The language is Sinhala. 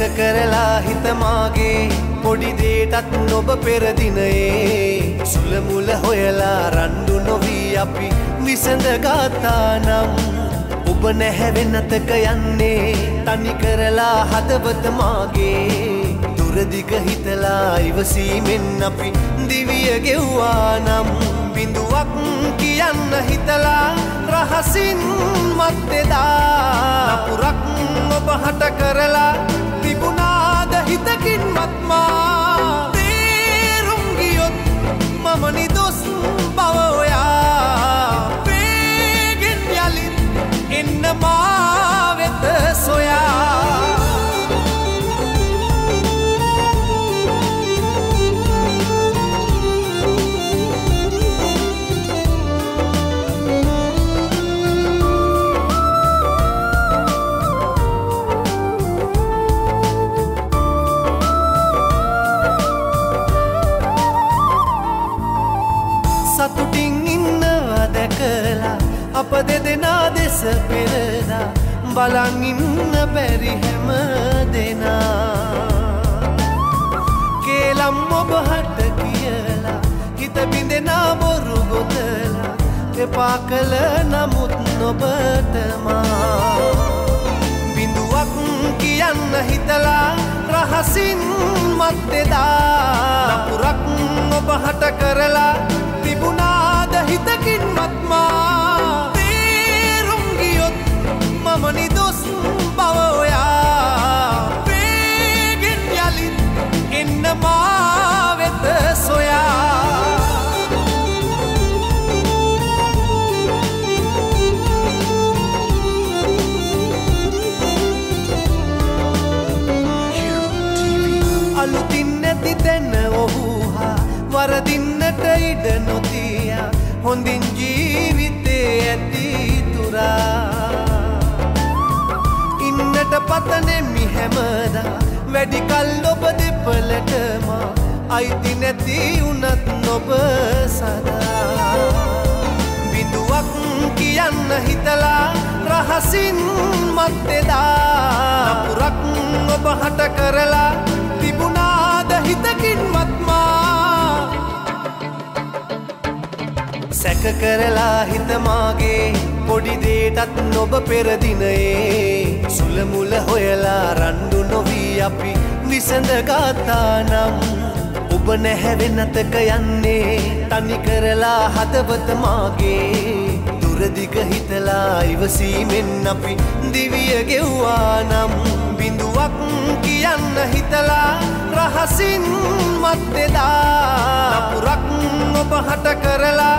සැක කරලා හිතමාගේ පොඩිදේටත් නොබ පෙරදිනයේ සුළමුල හොයලා රණ්ඩු නොවී අපි විසඳගාතා නම්. ඔබ නැහැවෙන්නතක යන්නේ. තනි කරලා හදවතමාගේ දුරදිග හිතලා ඉවසීමෙන් අපි දිවිය ගෙව්වා නම්. බිඳුවක් කියන්න හිතලා රහසින් මත්තෙදා නපුරක් ඔබ හට කරලා තිබුණාද අප දෙදෙනා දෙස පෙරලා බලන් ඉන්න බැරි හැම දෙනා. කේලම් ඔබ හට කියලා හිත බිඳෙනා බොරු ගොතලා එපා කළ නමුත් නොබටමා බිඳුවක් කියන්න හිතලා රහසින් මත්තෙදා නපුරක් ඔබ හට කරලා තිබුණාද හිතකින් මත්මා. ඉඩ නොතිය හොඳින් ජීවිතේ ඇතිතුරා ඉන්නට පතනෙමි හැමදා වැඩිකල් ඔබ දෙපලටම අයිති නැති උනත් නොබ සදා. බිඳුවක් කියන්න හිතලා රහසින් මත්තෙදා නපුරක් ඔබ හට කරලා තිබුණාද හිතකින් සැක කරලා හිතමාගේ පොඩිදේටත් නොබ පෙරදිනයේ සුළමුල හොයලා රණ්ඩු නොවී අපි විසඳගාතා නම්. ඔබ නැහැවෙන්නතක යන්නේ. තනි කරලා හදවතමාගේ දුරදිග හිතලා ඉවසීමෙන් අපි දිවිය ගෙව්වා නම්. බිඳුවක් කියන්න හිතලා රහසින් මත්තෙදා නපුරක් ඔබ හට කරලා